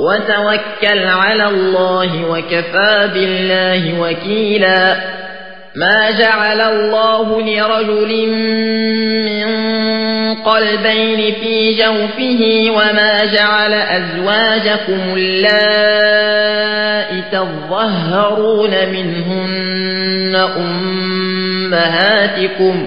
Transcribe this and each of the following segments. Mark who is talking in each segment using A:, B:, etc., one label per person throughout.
A: وتوكل على الله وكفى بالله وكيلا. ما جعل الله لرجل من قلبين في جوفه وما جعل أزواجكم اللائي تظهرون منهن أمهاتكم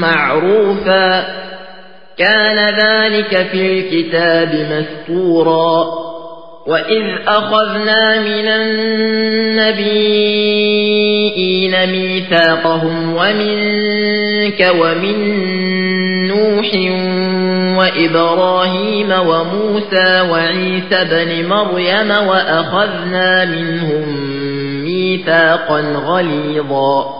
A: معروفا. كان ذلك في الكتاب مستورا. وإذ أخذنا من النبيين ميثاقهم ومنك ومن نوح وإبراهيم وموسى وعيسى بن مريم وأخذنا منهم ميثاقا غليظا.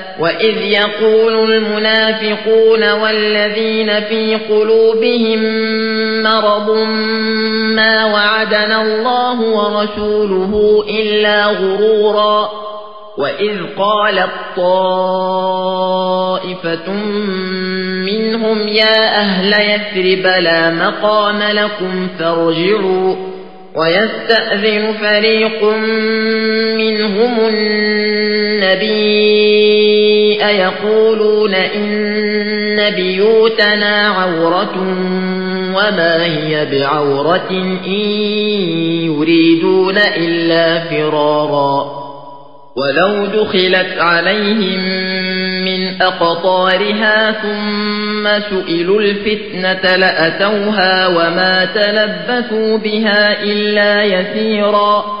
A: وإذ يقول المنافقون والذين في قلوبهم مرض ما وعدنا الله ورسوله إلا غرورا وإذ قالت طائفة منهم يا أهل يثرب لا مقام لكم فارجعوا ويستأذن فريق منهم النبي يقولون إن بيوتنا عورة وما هي بعورة إن يريدون إلا فرارا ولو دخلت عليهم من أقطارها ثم سئلوا الفتنة لأتوها وما تلبثوا بها إلا يسيرا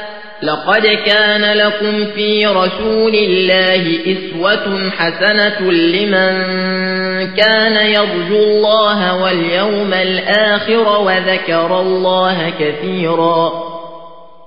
A: لقد كان لكم في رسول الله إسوة حسنة لمن كان يرجو الله واليوم الآخر وذكر الله كثيرا.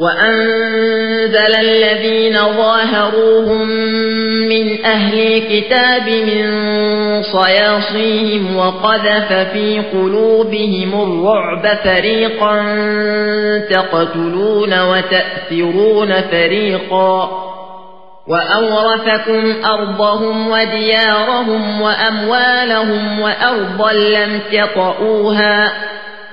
A: وأنزل الذين ظاهروهم من أهل الكتاب من صياصيهم وقذف في قلوبهم الرعب فريقا تقتلون وتأثرون فريقا وأورثكم أرضهم وديارهم وأموالهم وأرضا لم تطئوها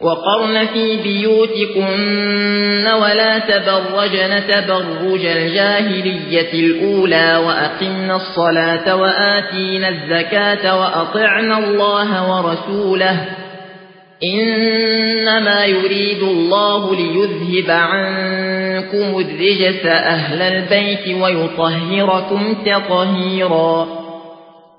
A: وقرن في بيوتكن ولا تبرجن تبرج الجاهلية الأولى وأقمن الصلاة وآتينا الزكاة وأطعنا الله ورسوله. إنما يريد الله ليذهب عنكم الرجس أهل البيت ويطهركم تطهيراً.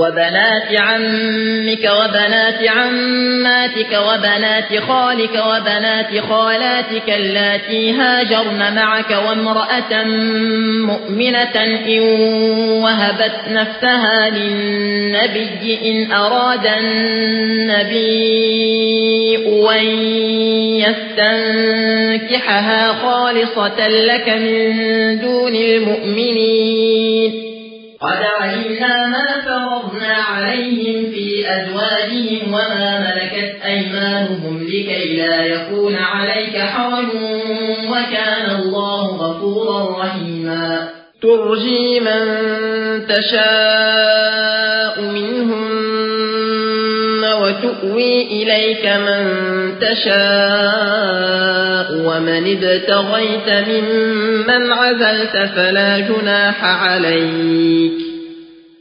A: وبنات عمك وبنات عماتك وبنات خالك وبنات خالاتك اللاتي هاجرن معك وامرأة مؤمنة إن وهبت نفسها للنبي إن أراد النبي أن يستنكحها خالصة لك من دون المؤمنين. قد علمنا ما فرضنا عليهم في أزواجهم وما ملكت أيمانهم لكي لا يكون عليك حرج وكان الله غفورا رحيما. ترجي من تشاء منهم وتؤوي إليك من تشاء ومن ابتغيت ممن عزلت فلا جناح عليك.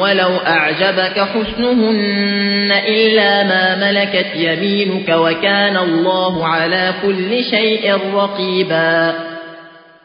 A: ولو أعجبك حسنهن إلا ما ملكت يمينك وكان الله على كل شيء رقيباً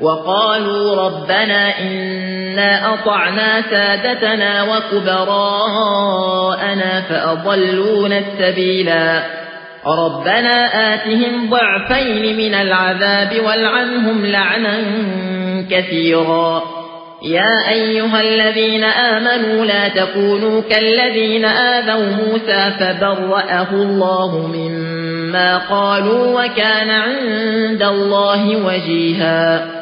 A: وقالوا ربنا إنا أطعنا سادتنا وكبراءنا فأضلون السبيلا. ربنا آتهم ضعفين من العذاب والعنهم لعنا كثيرا. يا أيها الذين آمنوا لا تكونوا كالذين آذوا موسى فبرأه الله مما قالوا وكان عند الله وجيها.